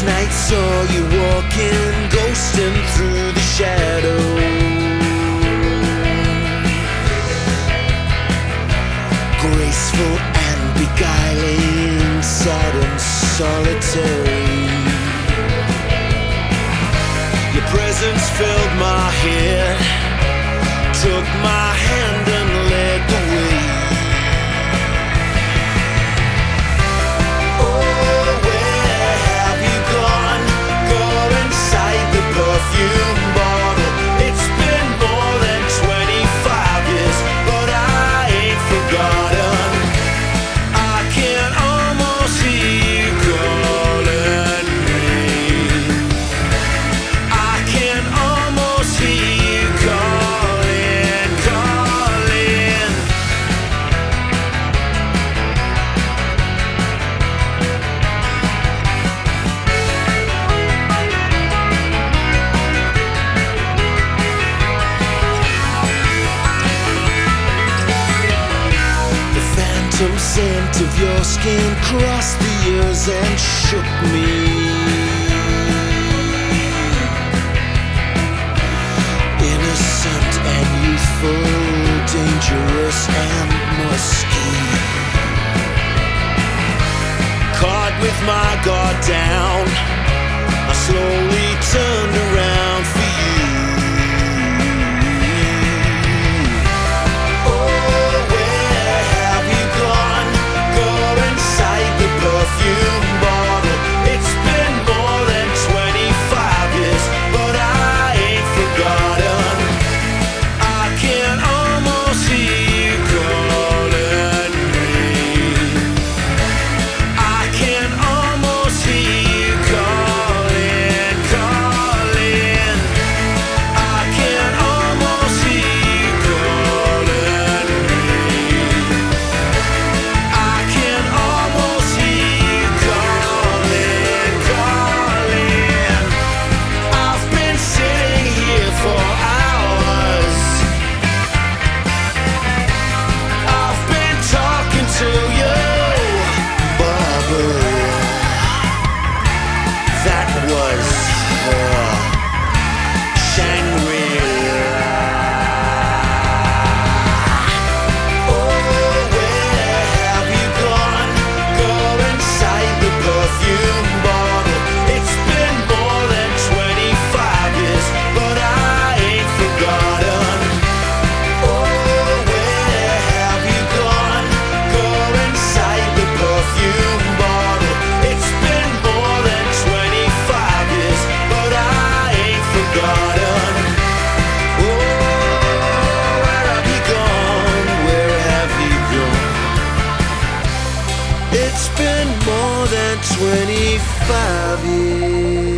Last night saw you walking, ghosting through the shadows. Graceful and beguiling, sad and solitary. Your presence filled my head, took my hand phantom scent of your skin crossed the years and shook me. Innocent and youthful, dangerous and musky. Caught with my guard down, I slowly turned around. 25 years.